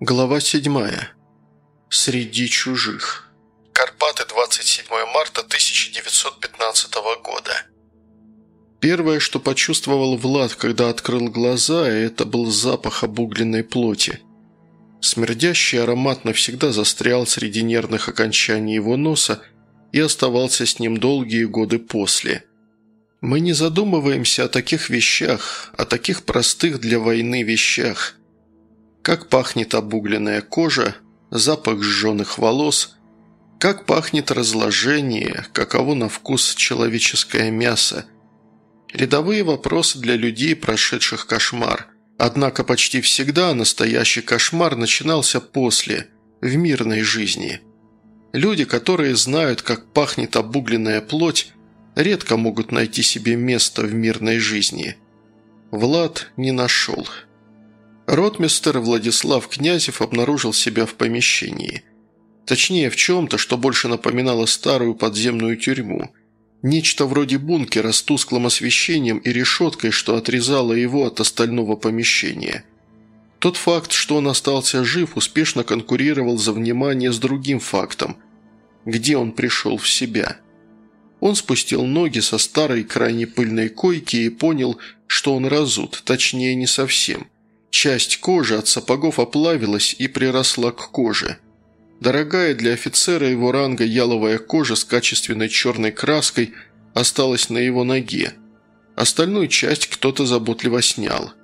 Глава 7. Среди чужих. Карпаты, 27 марта 1915 года. Первое, что почувствовал Влад, когда открыл глаза, это был запах обугленной плоти. Смердящий аромат навсегда застрял среди нервных окончаний его носа и оставался с ним долгие годы после. Мы не задумываемся о таких вещах, о таких простых для войны вещах – как пахнет обугленная кожа, запах сжженных волос, как пахнет разложение, каково на вкус человеческое мясо. Рядовые вопросы для людей, прошедших кошмар. Однако почти всегда настоящий кошмар начинался после, в мирной жизни. Люди, которые знают, как пахнет обугленная плоть, редко могут найти себе место в мирной жизни. Влад не нашел. Ротмистер Владислав Князев обнаружил себя в помещении. Точнее, в чем-то, что больше напоминало старую подземную тюрьму. Нечто вроде бункера с тусклым освещением и решеткой, что отрезало его от остального помещения. Тот факт, что он остался жив, успешно конкурировал за внимание с другим фактом – где он пришел в себя. Он спустил ноги со старой крайне пыльной койки и понял, что он разут, точнее не совсем – Часть кожи от сапогов оплавилась и приросла к коже. Дорогая для офицера его ранга яловая кожа с качественной черной краской осталась на его ноге. Остальную часть кто-то заботливо снял.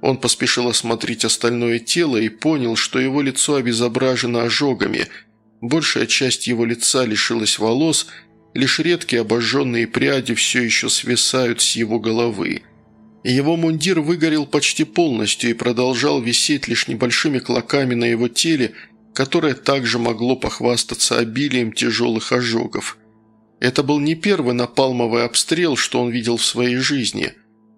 Он поспешил осмотреть остальное тело и понял, что его лицо обезображено ожогами. Большая часть его лица лишилась волос, лишь редкие обожженные пряди все еще свисают с его головы. Его мундир выгорел почти полностью и продолжал висеть лишь небольшими клоками на его теле, которое также могло похвастаться обилием тяжелых ожогов. Это был не первый напалмовый обстрел, что он видел в своей жизни.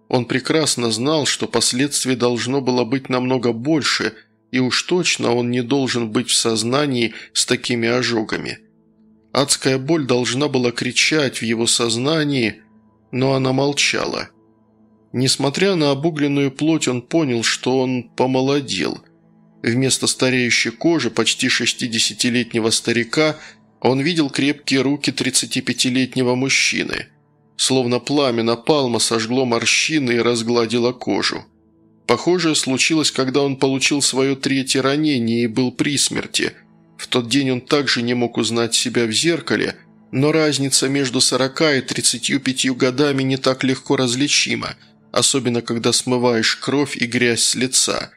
Он прекрасно знал, что последствий должно было быть намного больше, и уж точно он не должен быть в сознании с такими ожогами. Адская боль должна была кричать в его сознании, но она молчала – Несмотря на обугленную плоть, он понял, что он помолодел. Вместо стареющей кожи почти 60-летнего старика он видел крепкие руки 35-летнего мужчины. Словно пламя напалма сожгло морщины и разгладило кожу. Похожее случилось, когда он получил свое третье ранение и был при смерти. В тот день он также не мог узнать себя в зеркале, но разница между 40 и 35 годами не так легко различима – особенно когда смываешь кровь и грязь с лица.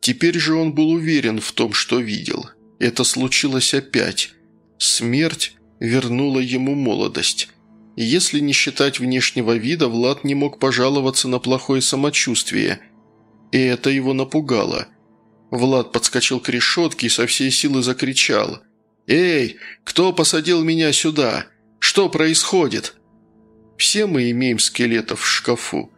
Теперь же он был уверен в том, что видел. Это случилось опять. Смерть вернула ему молодость. Если не считать внешнего вида, Влад не мог пожаловаться на плохое самочувствие. И это его напугало. Влад подскочил к решетке и со всей силы закричал. «Эй, кто посадил меня сюда? Что происходит?» Все мы имеем скелетов в шкафу.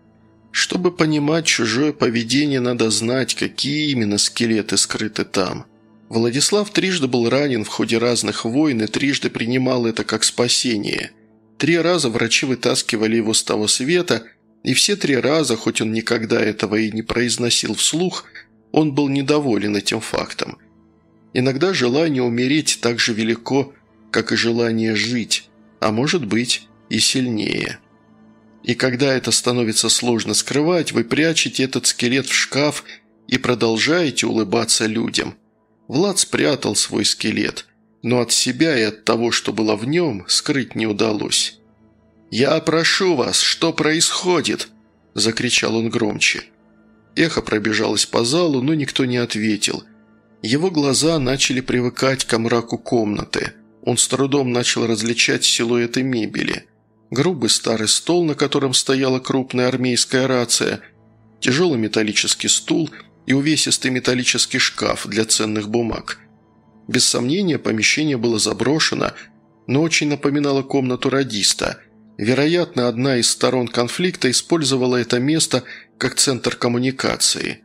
Чтобы понимать чужое поведение, надо знать, какие именно скелеты скрыты там. Владислав трижды был ранен в ходе разных войн и трижды принимал это как спасение. Три раза врачи вытаскивали его с того света, и все три раза, хоть он никогда этого и не произносил вслух, он был недоволен этим фактом. Иногда желание умереть так же велико, как и желание жить, а может быть и сильнее. И когда это становится сложно скрывать, вы прячете этот скелет в шкаф и продолжаете улыбаться людям. Влад спрятал свой скелет, но от себя и от того, что было в нем, скрыть не удалось. «Я прошу вас, что происходит?» – закричал он громче. Эхо пробежалось по залу, но никто не ответил. Его глаза начали привыкать к мраку комнаты. Он с трудом начал различать силуэты мебели – грубый старый стол, на котором стояла крупная армейская рация, тяжелый металлический стул и увесистый металлический шкаф для ценных бумаг. Без сомнения, помещение было заброшено, но очень напоминало комнату радиста. Вероятно, одна из сторон конфликта использовала это место как центр коммуникации.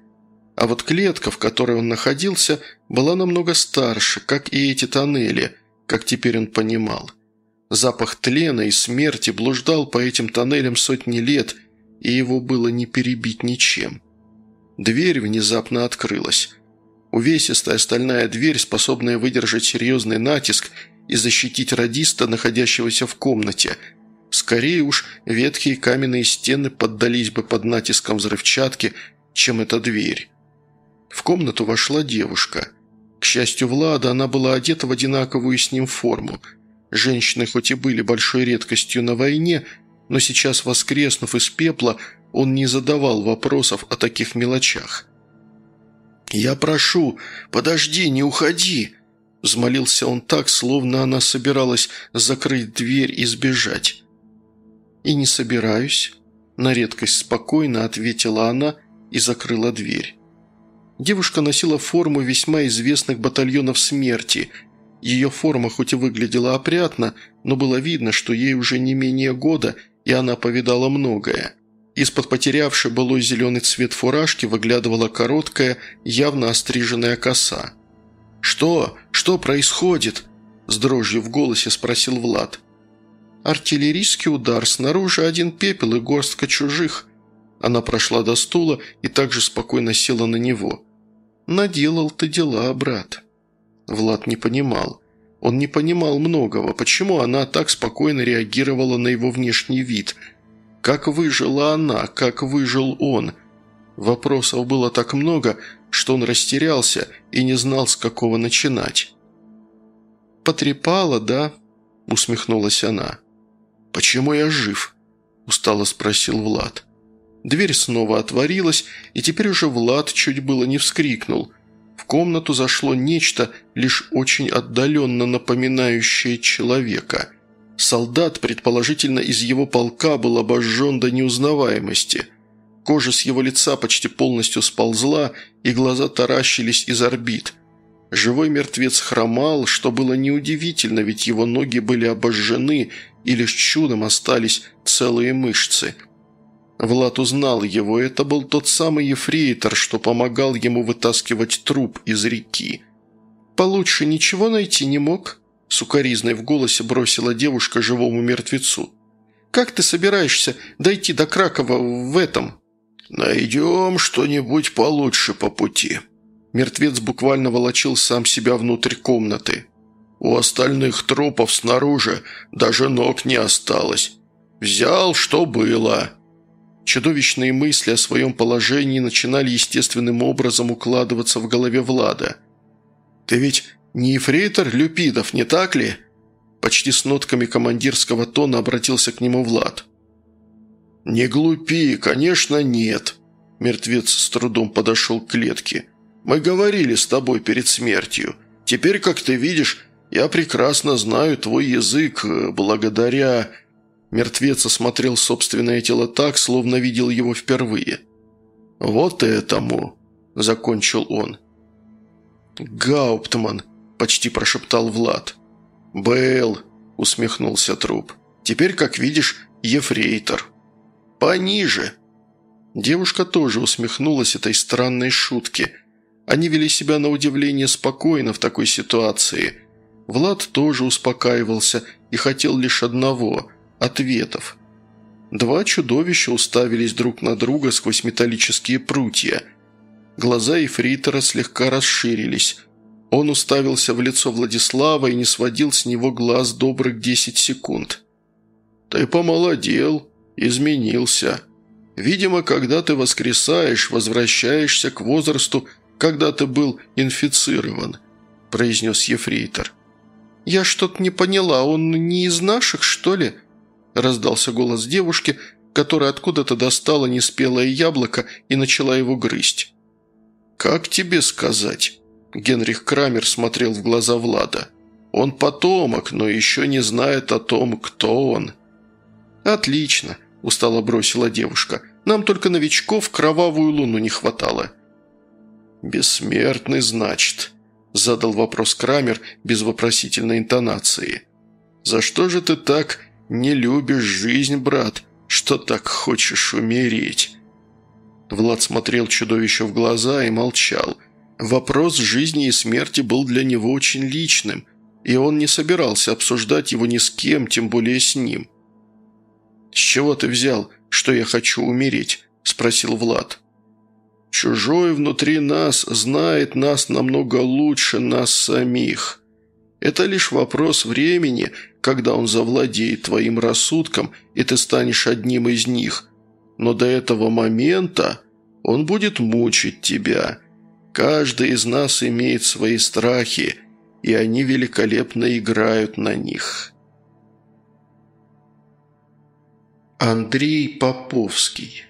А вот клетка, в которой он находился, была намного старше, как и эти тоннели, как теперь он понимал – Запах тлена и смерти блуждал по этим тоннелям сотни лет, и его было не перебить ничем. Дверь внезапно открылась. Увесистая стальная дверь, способная выдержать серьезный натиск и защитить радиста, находящегося в комнате. Скорее уж, ветхие каменные стены поддались бы под натиском взрывчатки, чем эта дверь. В комнату вошла девушка. К счастью Влада, она была одета в одинаковую с ним форму. Женщины хоть и были большой редкостью на войне, но сейчас, воскреснув из пепла, он не задавал вопросов о таких мелочах. «Я прошу, подожди, не уходи!» Взмолился он так, словно она собиралась закрыть дверь и сбежать. «И не собираюсь», – на редкость спокойно ответила она и закрыла дверь. Девушка носила форму весьма известных батальонов смерти. Ее форма хоть и выглядела опрятно, но было видно, что ей уже не менее года, и она повидала многое. Из-под потерявшей былой зеленый цвет фуражки выглядывала короткая, явно остриженная коса. «Что? Что происходит?» – с дрожью в голосе спросил Влад. «Артиллерийский удар, снаружи один пепел и горстка чужих». Она прошла до стула и также спокойно села на него. «Наделал ты дела, брат». Влад не понимал. Он не понимал многого, почему она так спокойно реагировала на его внешний вид – как выжила она, как выжил он? Вопросов было так много, что он растерялся и не знал, с какого начинать. «Потрепала, да?» – усмехнулась она. «Почему я жив?» – устало спросил Влад. Дверь снова отворилась, и теперь уже Влад чуть было не вскрикнул. В комнату зашло нечто, лишь очень отдаленно напоминающее человека. Солдат, предположительно из его полка, был обожжен до неузнаваемости. Кожа с его лица почти полностью сползла, и глаза таращились из орбит. Живой мертвец хромал, что было неудивительно, ведь его ноги были обожжены, и лишь чудом остались целые мышцы. Влад узнал его, это был тот самый ефрейтор, что помогал ему вытаскивать труп из реки. «Получше ничего найти не мог?» Сукаризной в голосе бросила девушка живому мертвецу. «Как ты собираешься дойти до Кракова в этом?» «Найдем что-нибудь получше по пути». Мертвец буквально волочил сам себя внутрь комнаты. «У остальных трупов снаружи даже ног не осталось. Взял, что было». Чудовищные мысли о своем положении начинали естественным образом укладываться в голове Влада. «Ты ведь «Не ефрейтор Люпидов, не так ли?» Почти с нотками командирского тона обратился к нему Влад. «Не глупи, конечно, нет». Мертвец с трудом подошел к клетке. «Мы говорили с тобой перед смертью. Теперь, как ты видишь, я прекрасно знаю твой язык благодаря...» Мертвец осмотрел собственное тело так, словно видел его впервые. «Вот этому», – закончил он. «Гауптман», – почти прошептал Влад. «Бэл», – усмехнулся труп. «Теперь, как видишь, ефрейтор». «Пониже». Девушка тоже усмехнулась этой странной шутке. Они вели себя на удивление спокойно в такой ситуации. Влад тоже успокаивался и хотел лишь одного – ответов. Два чудовища уставились друг на друга сквозь металлические прутья. Глаза Ефрейтора слегка расширились. Он уставился в лицо Владислава и не сводил с него глаз добрых десять секунд. «Ты помолодел, изменился. Видимо, когда ты воскресаешь, возвращаешься к возрасту, когда ты был инфицирован», – произнес Ефрейтор. «Я что-то не поняла, он не из наших, что ли?» – раздался голос девушки, которая откуда-то достала неспелое яблоко и начала его грызть. «Как тебе сказать?» Генрих Крамер смотрел в глаза Влада. «Он потомок, но еще не знает о том, кто он». «Отлично», – устало бросила девушка. «Нам только новичков кровавую луну не хватало». «Бессмертный, значит», – задал вопрос Крамер без вопросительной интонации. «За что же ты так не любишь жизнь, брат, что так хочешь умереть?» Влад смотрел чудовищу в глаза и молчал – Вопрос жизни и смерти был для него очень личным, и он не собирался обсуждать его ни с кем, тем более с ним. «С чего ты взял, что я хочу умереть?» – спросил Влад. Чужой внутри нас знает нас намного лучше нас самих. Это лишь вопрос времени, когда он завладеет твоим рассудком, и ты станешь одним из них. Но до этого момента он будет мучить тебя. Каждый из нас имеет свои страхи, и они великолепно играют на них». Андрей Поповский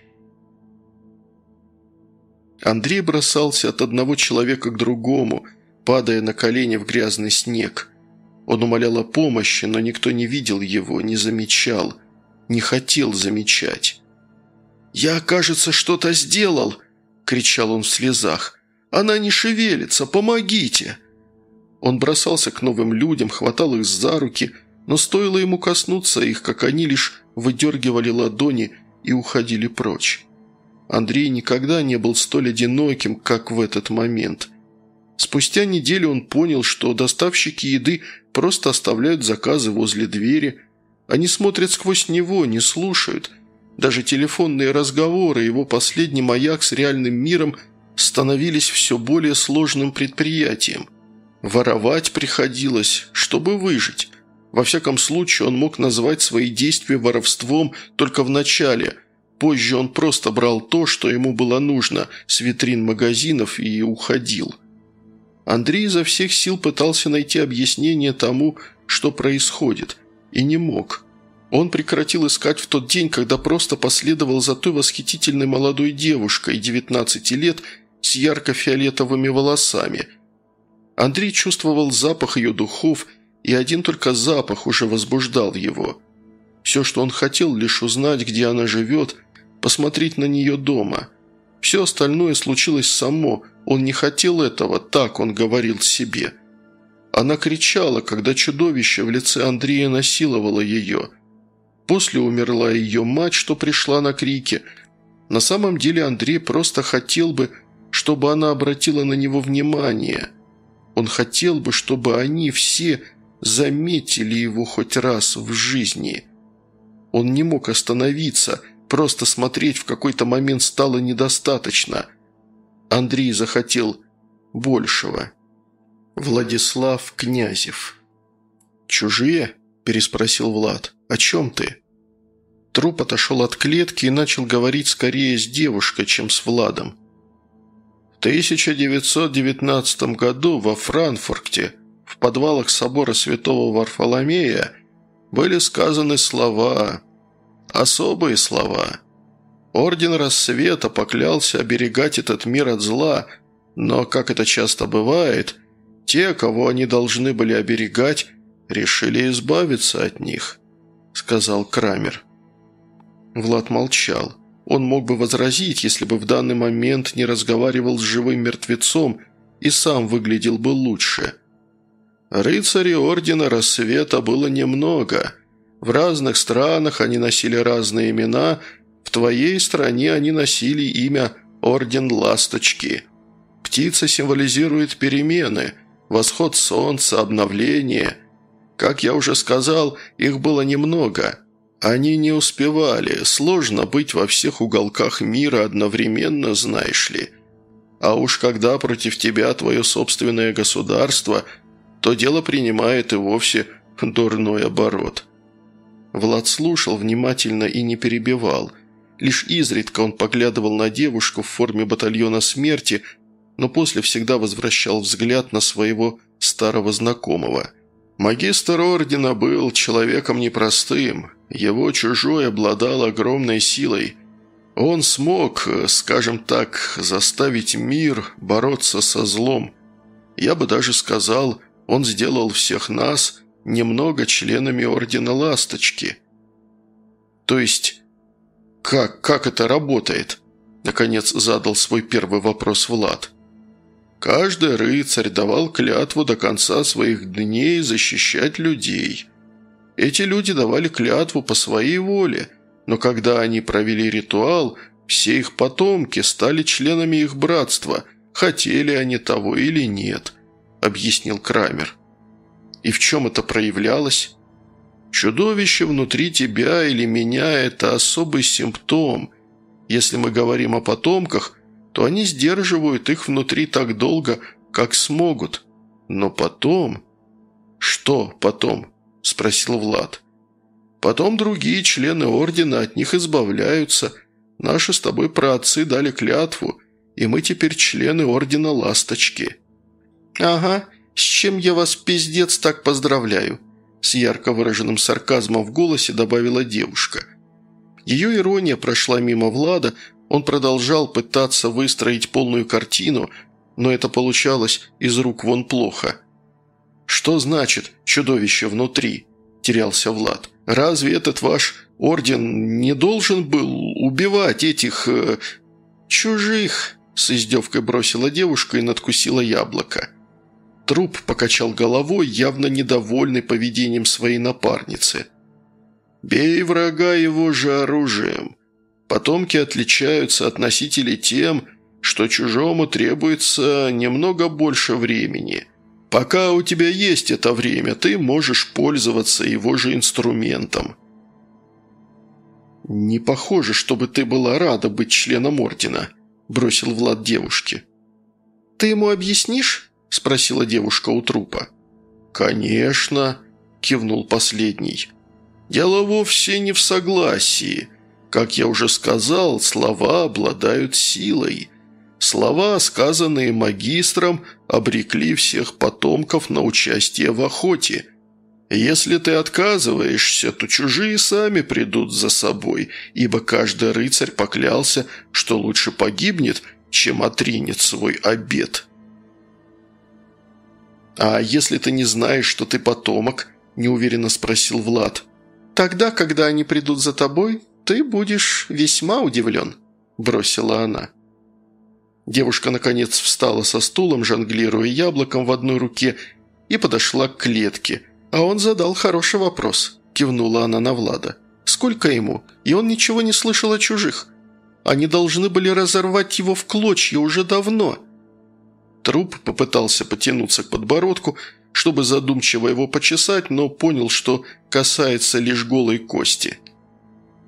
Андрей бросался от одного человека к другому, падая на колени в грязный снег. Он умолял о помощи, но никто не видел его, не замечал, не хотел замечать. «Я, кажется, что-то сделал!» – кричал он в слезах. «Она не шевелится! Помогите!» Он бросался к новым людям, хватал их за руки, но стоило ему коснуться их, как они лишь выдергивали ладони и уходили прочь. Андрей никогда не был столь одиноким, как в этот момент. Спустя неделю он понял, что доставщики еды просто оставляют заказы возле двери. Они смотрят сквозь него, не слушают. Даже телефонные разговоры, его последний маяк с реальным миром становились все более сложным предприятием. Воровать приходилось, чтобы выжить. Во всяком случае, он мог назвать свои действия воровством только в начале – Позже он просто брал то, что ему было нужно, с витрин магазинов и уходил. Андрей изо всех сил пытался найти объяснение тому, что происходит, и не мог. Он прекратил искать в тот день, когда просто последовал за той восхитительной молодой девушкой 19 лет с ярко-фиолетовыми волосами. Андрей чувствовал запах ее духов, и один только запах уже возбуждал его. Все, что он хотел, лишь узнать, где она живет – посмотреть на нее дома. Все остальное случилось само, он не хотел этого, так он говорил себе. Она кричала, когда чудовище в лице Андрея насиловало ее. После умерла ее мать, что пришла на крики. На самом деле Андрей просто хотел бы, чтобы она обратила на него внимание. Он хотел бы, чтобы они все заметили его хоть раз в жизни. Он не мог остановиться – Просто смотреть в какой-то момент стало недостаточно. Андрей захотел большего. Владислав Князев. «Чужие?» – переспросил Влад. «О чем ты?» Труп отошел от клетки и начал говорить скорее с девушкой, чем с Владом. В 1919 году во Франкфурте, в подвалах собора святого Варфоломея, были сказаны слова особые слова. Орден Рассвета поклялся оберегать этот мир от зла, но, как это часто бывает, те, кого они должны были оберегать, решили избавиться от них», — сказал Крамер. Влад молчал. Он мог бы возразить, если бы в данный момент не разговаривал с живым мертвецом и сам выглядел бы лучше. Рыцарей Ордена Рассвета было немного — в разных странах они носили разные имена, в твоей стране они носили имя Орден Ласточки. Птица символизирует перемены, восход солнца, обновление. Как я уже сказал, их было немного. Они не успевали, сложно быть во всех уголках мира одновременно, знаешь ли. А уж когда против тебя твое собственное государство, то дело принимает и вовсе дурной оборот». Влад слушал внимательно и не перебивал. Лишь изредка он поглядывал на девушку в форме батальона смерти, но после всегда возвращал взгляд на своего старого знакомого. Магистр ордена был человеком непростым, его чужой обладал огромной силой. Он смог, скажем так, заставить мир бороться со злом. Я бы даже сказал, он сделал всех нас – немного членами Ордена Ласточки. То есть, как, как это работает? Наконец задал свой первый вопрос Влад. Каждый рыцарь давал клятву до конца своих дней защищать людей. Эти люди давали клятву по своей воле, но когда они провели ритуал, все их потомки стали членами их братства, хотели они того или нет, объяснил Крамер. И в чем это проявлялось? Чудовище внутри тебя или меня – это особый симптом. Если мы говорим о потомках, то они сдерживают их внутри так долго, как смогут. Но потом... «Что потом?» – спросил Влад. «Потом другие члены ордена от них избавляются. Наши с тобой праотцы дали клятву, и мы теперь члены ордена Ласточки». «Ага, с чем я вас, пиздец, так поздравляю», – с ярко выраженным сарказмом в голосе добавила девушка. Ее ирония прошла мимо Влада, он продолжал пытаться выстроить полную картину, но это получалось из рук вон плохо. «Что значит чудовище внутри?» – терялся Влад. «Разве этот ваш орден не должен был убивать этих... Э, чужих?» – с издевкой бросила девушка и надкусила яблоко. Труп покачал головой, явно недовольный поведением своей напарницы. «Бей врага его же оружием. Потомки отличаются от носителей тем, что чужому требуется немного больше времени. Пока у тебя есть это время, ты можешь пользоваться его же инструментом. «Не похоже, чтобы ты была рада быть членом Ордена», – бросил Влад девушке. «Ты ему объяснишь?» – спросила девушка у трупа. «Конечно», – кивнул последний. «Дело вовсе не в согласии. Как я уже сказал, слова обладают силой. Слова, сказанные магистром, обрекли всех потомков на участие в охоте. Если ты отказываешься, то чужие сами придут за собой, ибо каждый рыцарь поклялся, что лучше погибнет, чем отринет свой обет. «А если ты не знаешь, что ты потомок?» – неуверенно спросил Влад. «Тогда, когда они придут за тобой, ты будешь весьма удивлен», – бросила она. Девушка, наконец, встала со стулом, жонглируя яблоком в одной руке, и подошла к клетке. А он задал хороший вопрос. Кивнула она на Влада. «Сколько ему? И он ничего не слышал о чужих. Они должны были разорвать его в клочья уже давно». Труп попытался потянуться к подбородку, чтобы задумчиво его почесать, но понял, что касается лишь голой кости.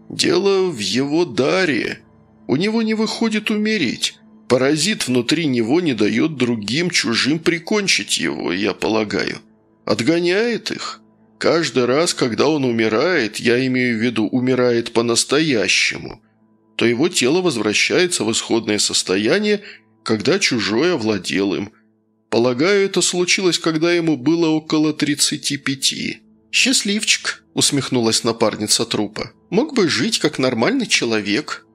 «Дело в его даре. У него не выходит умереть. Паразит внутри него не дает другим чужим прикончить его, я полагаю. Отгоняет их. Каждый раз, когда он умирает, я имею в виду умирает по-настоящему, то его тело возвращается в исходное состояние, когда чужой овладел им. Полагаю, это случилось, когда ему было около 35. «Счастливчик», – усмехнулась напарница трупа. «Мог бы жить как нормальный человек».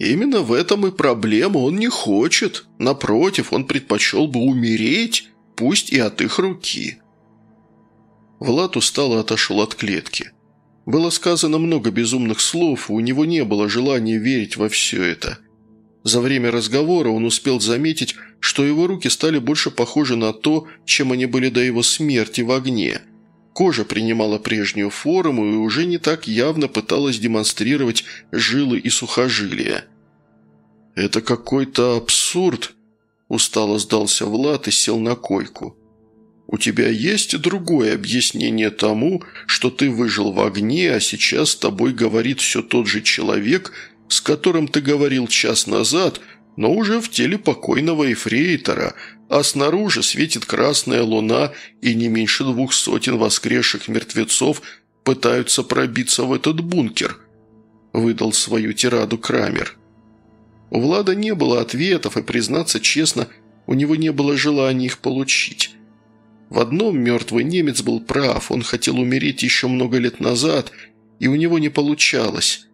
Именно в этом и проблема, он не хочет. Напротив, он предпочел бы умереть, пусть и от их руки. Влад устало отошел от клетки. Было сказано много безумных слов, у него не было желания верить во все это. За время разговора он успел заметить, что его руки стали больше похожи на то, чем они были до его смерти в огне. Кожа принимала прежнюю форму и уже не так явно пыталась демонстрировать жилы и сухожилия. «Это какой-то абсурд», – устало сдался Влад и сел на койку. «У тебя есть другое объяснение тому, что ты выжил в огне, а сейчас с тобой говорит все тот же человек, с которым ты говорил час назад, но уже в теле покойного эфрейтора, а снаружи светит красная луна, и не меньше двух сотен воскресших мертвецов пытаются пробиться в этот бункер», – выдал свою тираду Крамер. У Влада не было ответов, и, признаться честно, у него не было желания их получить. В одном мертвый немец был прав, он хотел умереть еще много лет назад, и у него не получалось.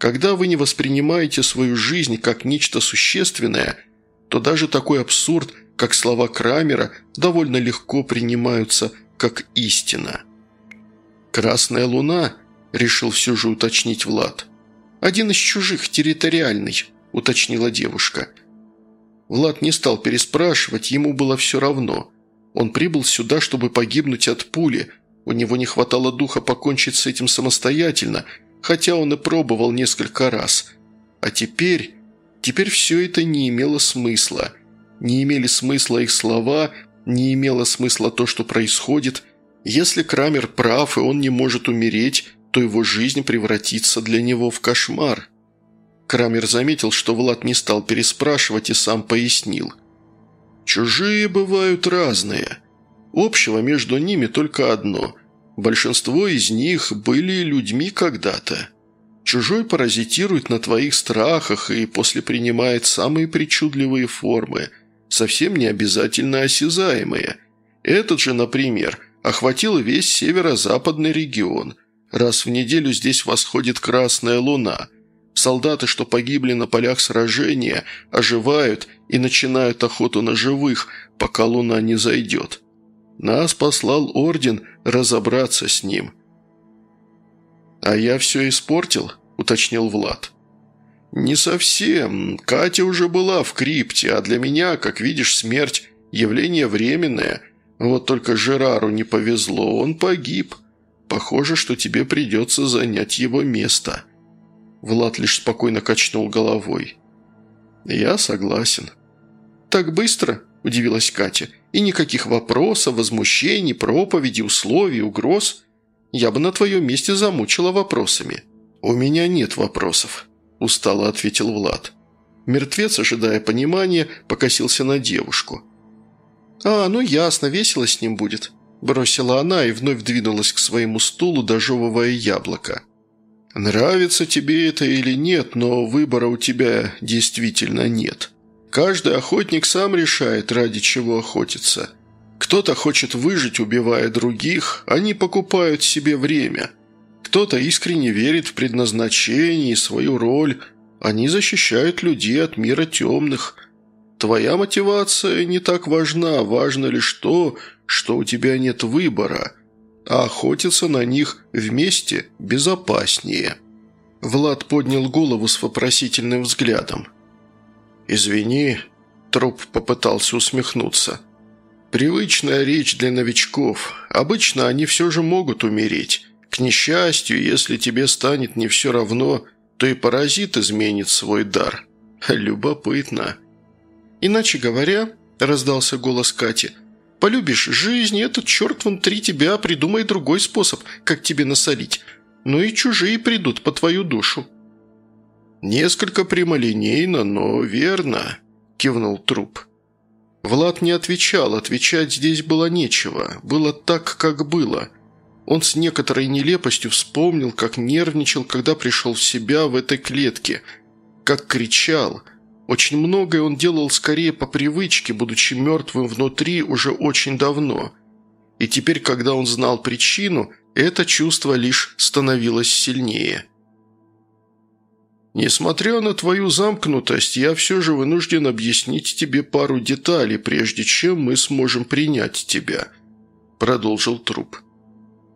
Когда вы не воспринимаете свою жизнь как нечто существенное, то даже такой абсурд, как слова Крамера, довольно легко принимаются как истина. «Красная луна», – решил все же уточнить Влад. «Один из чужих, территориальный», – уточнила девушка. Влад не стал переспрашивать, ему было все равно. Он прибыл сюда, чтобы погибнуть от пули. У него не хватало духа покончить с этим самостоятельно, хотя он и пробовал несколько раз. А теперь... Теперь все это не имело смысла. Не имели смысла их слова, не имело смысла то, что происходит. Если Крамер прав, и он не может умереть, то его жизнь превратится для него в кошмар. Крамер заметил, что Влад не стал переспрашивать и сам пояснил. «Чужие бывают разные. Общего между ними только одно. Большинство из них были людьми когда-то. Чужой паразитирует на твоих страхах и после принимает самые причудливые формы, совсем не обязательно осязаемые. Этот же, например, охватил весь северо-западный регион. Раз в неделю здесь восходит красная луна. Солдаты, что погибли на полях сражения, оживают и начинают охоту на живых, пока луна не зайдет. Нас послал орден разобраться с ним. «А я все испортил?» – уточнил Влад. «Не совсем. Катя уже была в крипте, а для меня, как видишь, смерть – явление временное. Вот только Жерару не повезло, он погиб. Похоже, что тебе придется занять его место». Влад лишь спокойно качнул головой. «Я согласен». «Так быстро?» – удивилась Катя. «И никаких вопросов, возмущений, проповедей, условий, угроз? Я бы на твоем месте замучила вопросами». «У меня нет вопросов», – устало ответил Влад. Мертвец, ожидая понимания, покосился на девушку. «А, ну ясно, весело с ним будет», – бросила она и вновь двинулась к своему стулу, дожевывая яблоко. «Нравится тебе это или нет, но выбора у тебя действительно нет», Каждый охотник сам решает, ради чего охотиться. Кто-то хочет выжить, убивая других, они покупают себе время. Кто-то искренне верит в предназначение и свою роль, они защищают людей от мира темных. Твоя мотивация не так важна, важно лишь то, что у тебя нет выбора, а охотиться на них вместе безопаснее». Влад поднял голову с вопросительным взглядом. «Извини», – труп попытался усмехнуться. «Привычная речь для новичков. Обычно они все же могут умереть. К несчастью, если тебе станет не все равно, то и паразит изменит свой дар. Любопытно». «Иначе говоря», – раздался голос Кати, – «полюбишь жизнь, и этот черт внутри тебя придумай другой способ, как тебе насолить. Ну и чужие придут по твою душу». «Несколько прямолинейно, но верно», – кивнул труп. Влад не отвечал, отвечать здесь было нечего, было так, как было. Он с некоторой нелепостью вспомнил, как нервничал, когда пришел в себя в этой клетке, как кричал. Очень многое он делал скорее по привычке, будучи мертвым внутри уже очень давно. И теперь, когда он знал причину, это чувство лишь становилось сильнее – Несмотря на твою замкнутость, я все же вынужден объяснить тебе пару деталей, прежде чем мы сможем принять тебя», – продолжил труп.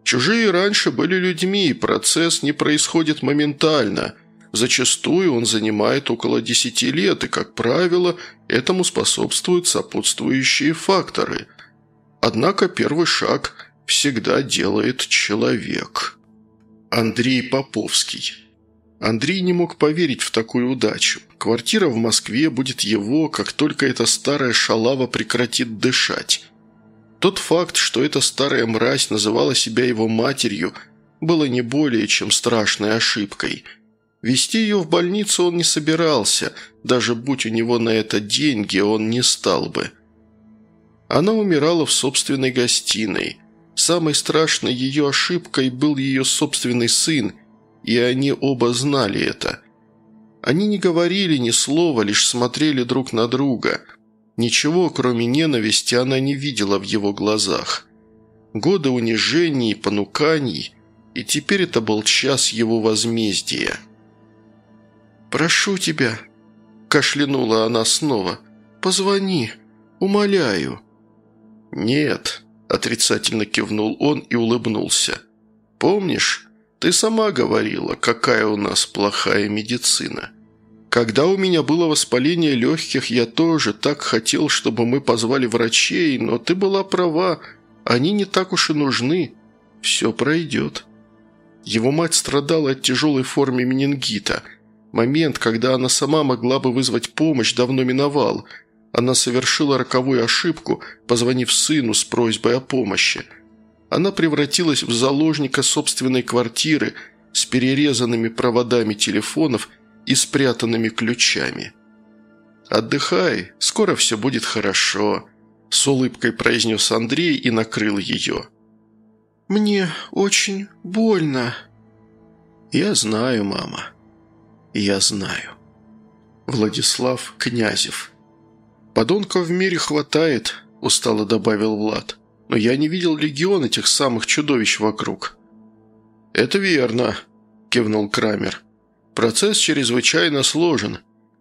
«Чужие раньше были людьми, и процесс не происходит моментально. Зачастую он занимает около десяти лет, и, как правило, этому способствуют сопутствующие факторы. Однако первый шаг всегда делает человек». Андрей Поповский Андрей не мог поверить в такую удачу. Квартира в Москве будет его, как только эта старая шалава прекратит дышать. Тот факт, что эта старая мразь называла себя его матерью, было не более чем страшной ошибкой. Вести ее в больницу он не собирался, даже будь у него на это деньги, он не стал бы. Она умирала в собственной гостиной. Самой страшной ее ошибкой был ее собственный сын – и они оба знали это. Они не говорили ни слова, лишь смотрели друг на друга. Ничего, кроме ненависти, она не видела в его глазах. Годы унижений понуканий, и теперь это был час его возмездия. «Прошу тебя», – кашлянула она снова, – «позвони, умоляю». «Нет», – отрицательно кивнул он и улыбнулся. «Помнишь, ты сама говорила, какая у нас плохая медицина. Когда у меня было воспаление легких, я тоже так хотел, чтобы мы позвали врачей, но ты была права, они не так уж и нужны. Все пройдет». Его мать страдала от тяжелой формы менингита. Момент, когда она сама могла бы вызвать помощь, давно миновал. Она совершила роковую ошибку, позвонив сыну с просьбой о помощи – она превратилась в заложника собственной квартиры с перерезанными проводами телефонов и спрятанными ключами. «Отдыхай, скоро все будет хорошо», – с улыбкой произнес Андрей и накрыл ее. «Мне очень больно». «Я знаю, мама. Я знаю». Владислав Князев. «Подонков в мире хватает», – устало добавил Влад. «Но я не видел легион этих самых чудовищ вокруг». «Это верно», – кивнул Крамер. «Процесс чрезвычайно сложен.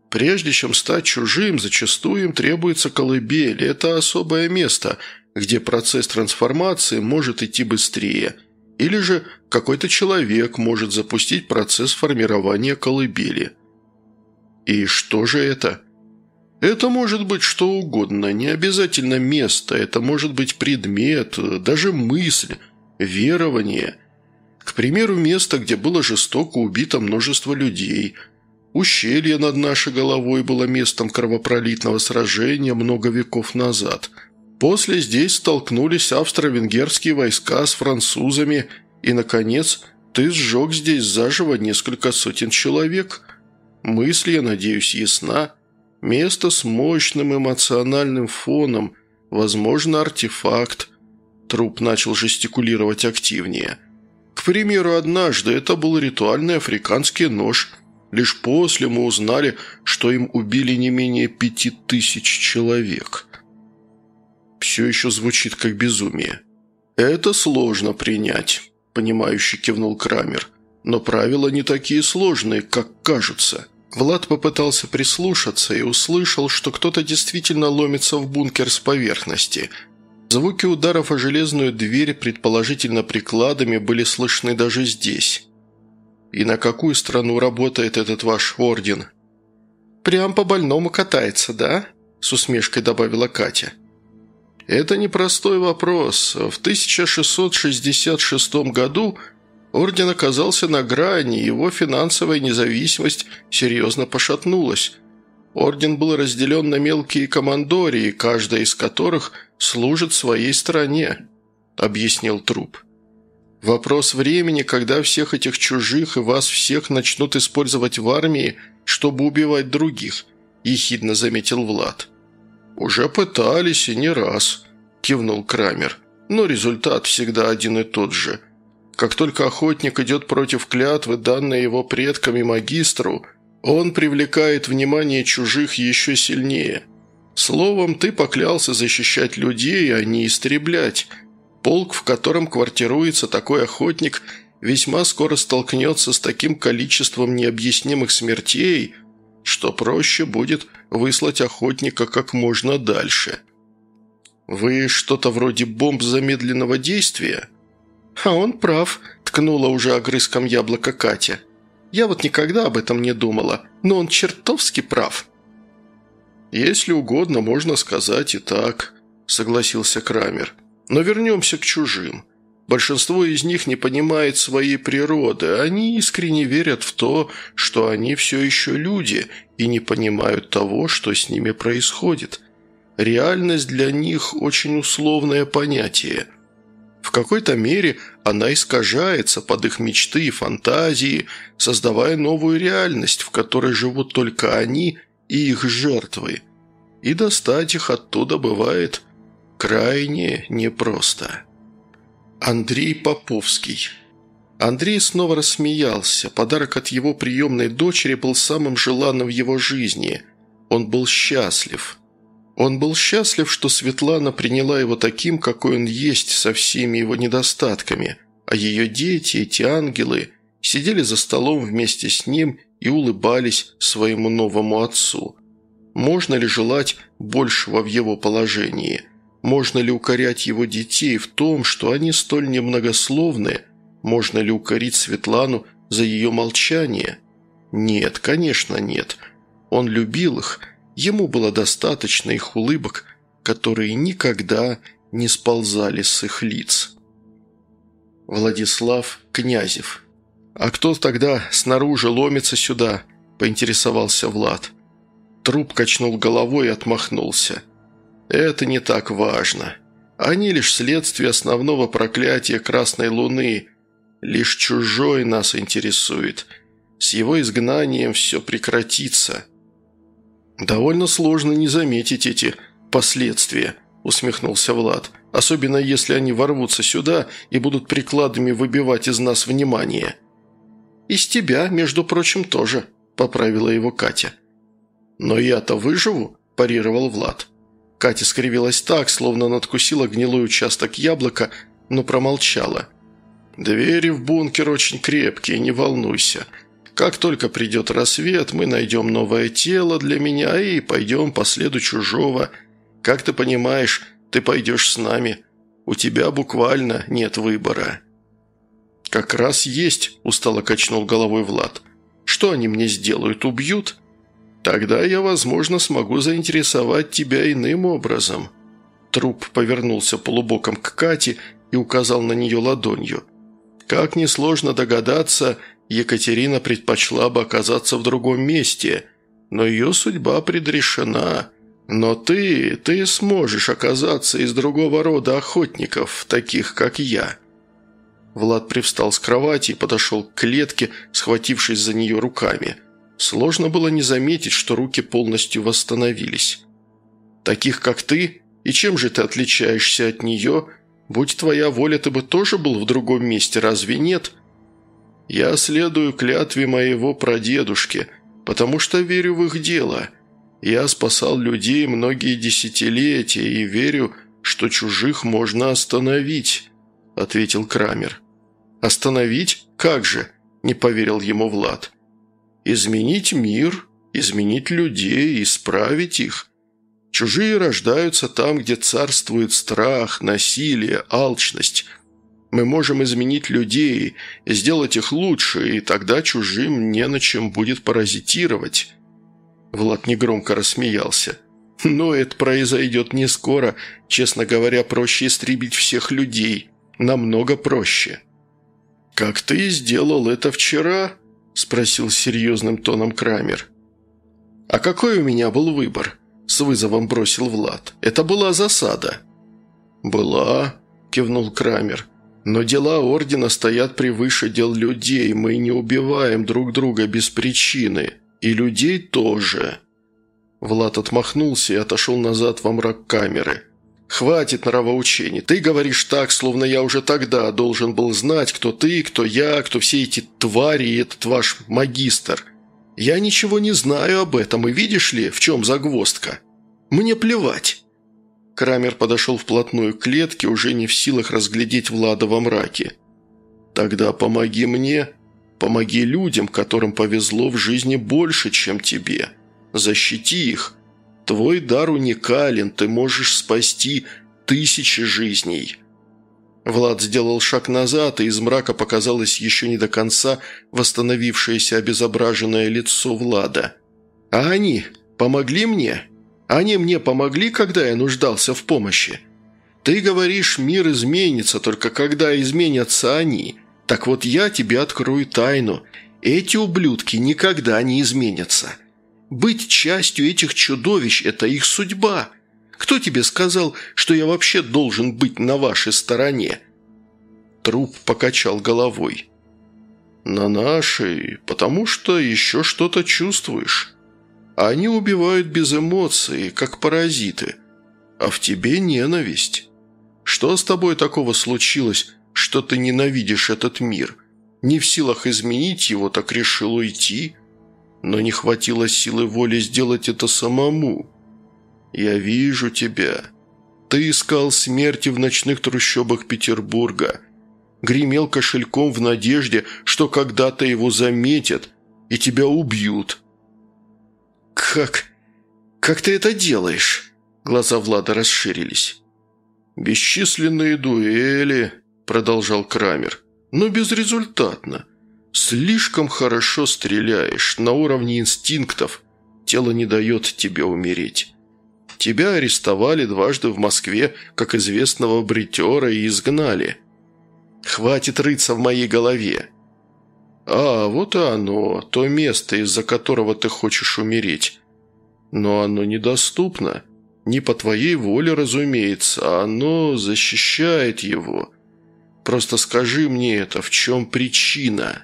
Прежде чем стать чужим, зачастую им требуется колыбель. Это особое место, где процесс трансформации может идти быстрее. Или же какой-то человек может запустить процесс формирования колыбели. И что же это? Это может быть что угодно, не обязательно место, это может быть предмет, даже мысль, верование. К примеру, место, где было жестоко убито множество людей – Ущелье над нашей головой было местом кровопролитного сражения много веков назад. После здесь столкнулись австро-венгерские войска с французами, и, наконец, ты сжег здесь заживо несколько сотен человек. Мысль, я надеюсь, ясна. Место с мощным эмоциональным фоном, возможно, артефакт. Труп начал жестикулировать активнее. К примеру, однажды это был ритуальный африканский нож – Лишь после мы узнали, что им убили не менее пяти тысяч человек. Все еще звучит как безумие. «Это сложно принять», – понимающе кивнул Крамер. «Но правила не такие сложные, как кажутся». Влад попытался прислушаться и услышал, что кто-то действительно ломится в бункер с поверхности. Звуки ударов о железную дверь, предположительно прикладами, были слышны даже здесь. «И на какую страну работает этот ваш орден?» «Прям по больному катается, да?» – с усмешкой добавила Катя. «Это непростой вопрос. В 1666 году орден оказался на грани, его финансовая независимость серьезно пошатнулась. Орден был разделен на мелкие командории, каждая из которых служит своей стране», – объяснил труп. Вопрос времени, когда всех этих чужих и вас всех начнут использовать в армии, чтобы убивать других», – ехидно заметил Влад. «Уже пытались и не раз», – кивнул Крамер. «Но результат всегда один и тот же. Как только охотник идет против клятвы, данной его предками магистру, он привлекает внимание чужих еще сильнее. Словом, ты поклялся защищать людей, а не истреблять». Полк, в котором квартируется такой охотник, весьма скоро столкнется с таким количеством необъяснимых смертей, что проще будет выслать охотника как можно дальше. «Вы что-то вроде бомб замедленного действия?» «А он прав», – ткнула уже огрызком яблока Катя. «Я вот никогда об этом не думала, но он чертовски прав». «Если угодно, можно сказать и так», – согласился Крамер. Но вернемся к чужим. Большинство из них не понимает своей природы, они искренне верят в то, что они все еще люди, и не понимают того, что с ними происходит. Реальность для них очень условное понятие. В какой-то мере она искажается под их мечты и фантазии, создавая новую реальность, в которой живут только они и их жертвы. И достать их оттуда бывает – крайне непросто. Андрей Поповский. Андрей снова рассмеялся. Подарок от его приемной дочери был самым желанным в его жизни. Он был счастлив. Он был счастлив, что Светлана приняла его таким, какой он есть, со всеми его недостатками, а ее дети, эти ангелы, сидели за столом вместе с ним и улыбались своему новому отцу. Можно ли желать большего в его положении – можно ли укорять его детей в том, что они столь немногословны? Можно ли укорить Светлану за ее молчание? Нет, конечно, нет. Он любил их, ему было достаточно их улыбок, которые никогда не сползали с их лиц. Владислав Князев. «А кто тогда снаружи ломится сюда?» – поинтересовался Влад. Труп качнул головой и отмахнулся. Это не так важно. Они лишь следствие основного проклятия Красной Луны. Лишь чужой нас интересует. С его изгнанием все прекратится. Довольно сложно не заметить эти последствия, усмехнулся Влад. Особенно если они ворвутся сюда и будут прикладами выбивать из нас внимание. «Из тебя, между прочим, тоже», – поправила его Катя. «Но я-то выживу», – парировал Влад. Катя скривилась так, словно надкусила гнилой участок яблока, но промолчала. «Двери в бункер очень крепкие, не волнуйся. Как только придет рассвет, мы найдем новое тело для меня и пойдем по следу чужого. Как ты понимаешь, ты пойдешь с нами. У тебя буквально нет выбора». «Как раз есть», – устало качнул головой Влад. «Что они мне сделают, убьют?» «Тогда я, возможно, смогу заинтересовать тебя иным образом». Труп повернулся полубоком к Кате и указал на нее ладонью. Как несложно догадаться, Екатерина предпочла бы оказаться в другом месте, но ее судьба предрешена. Но ты, ты сможешь оказаться из другого рода охотников, таких как я». Влад привстал с кровати и подошел к клетке, схватившись за нее руками. Сложно было не заметить, что руки полностью восстановились. «Таких, как ты? И чем же ты отличаешься от нее? Будь твоя воля, ты бы тоже был в другом месте, разве нет?» «Я следую клятве моего прадедушки, потому что верю в их дело. Я спасал людей многие десятилетия и верю, что чужих можно остановить», – ответил Крамер. «Остановить? Как же?» – не поверил ему Влад. «Изменить мир, изменить людей, исправить их. Чужие рождаются там, где царствует страх, насилие, алчность. Мы можем изменить людей, сделать их лучше, и тогда чужим не на чем будет паразитировать». Влад негромко рассмеялся. «Но это произойдет не скоро. Честно говоря, проще истребить всех людей. Намного проще». «Как ты сделал это вчера?» – спросил серьезным тоном Крамер. «А какой у меня был выбор?» – с вызовом бросил Влад. «Это была засада». «Была», – кивнул Крамер. «Но дела Ордена стоят превыше дел людей. Мы не убиваем друг друга без причины. И людей тоже». Влад отмахнулся и отошел назад во мрак камеры. «Хватит нравоучений. Ты говоришь так, словно я уже тогда должен был знать, кто ты, кто я, кто все эти твари и этот ваш магистр. Я ничего не знаю об этом, и видишь ли, в чем загвоздка? Мне плевать». Крамер подошел вплотную к клетке, уже не в силах разглядеть Влада во мраке. «Тогда помоги мне, помоги людям, которым повезло в жизни больше, чем тебе. Защити их, Твой дар уникален, ты можешь спасти тысячи жизней». Влад сделал шаг назад, и из мрака показалось еще не до конца восстановившееся обезображенное лицо Влада. «А они помогли мне? Они мне помогли, когда я нуждался в помощи? Ты говоришь, мир изменится, только когда изменятся они. Так вот я тебе открою тайну. Эти ублюдки никогда не изменятся. Быть частью этих чудовищ – это их судьба. Кто тебе сказал, что я вообще должен быть на вашей стороне?» Труп покачал головой. «На нашей, потому что еще что-то чувствуешь. Они убивают без эмоций, как паразиты. А в тебе ненависть. Что с тобой такого случилось, что ты ненавидишь этот мир? Не в силах изменить его, так решил уйти?» но не хватило силы воли сделать это самому. Я вижу тебя. Ты искал смерти в ночных трущобах Петербурга, гремел кошельком в надежде, что когда-то его заметят и тебя убьют. «Как? Как ты это делаешь?» Глаза Влада расширились. «Бесчисленные дуэли», – продолжал Крамер, – «но безрезультатно. «Слишком хорошо стреляешь, на уровне инстинктов. Тело не дает тебе умереть. Тебя арестовали дважды в Москве, как известного бритера, и изгнали. Хватит рыться в моей голове. А, вот и оно, то место, из-за которого ты хочешь умереть. Но оно недоступно. Не по твоей воле, разумеется, а оно защищает его. Просто скажи мне это, в чем причина?»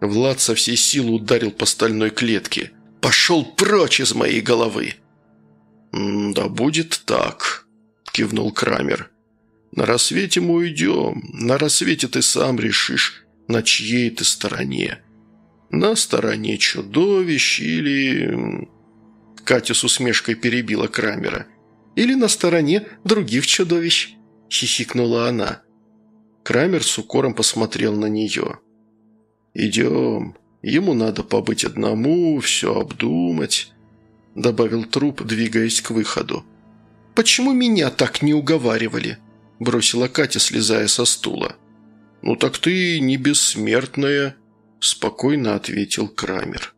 Влад со всей силы ударил по стальной клетке. «Пошел прочь из моей головы!» «Да будет так», – кивнул Крамер. «На рассвете мы уйдем. На рассвете ты сам решишь, на чьей ты стороне. На стороне чудовищ или...» Катя с усмешкой перебила Крамера. «Или на стороне других чудовищ», – хихикнула она. Крамер с укором посмотрел на нее. «Идем. Ему надо побыть одному, все обдумать», – добавил труп, двигаясь к выходу. «Почему меня так не уговаривали?» – бросила Катя, слезая со стула. «Ну так ты не бессмертная», – спокойно ответил Крамер.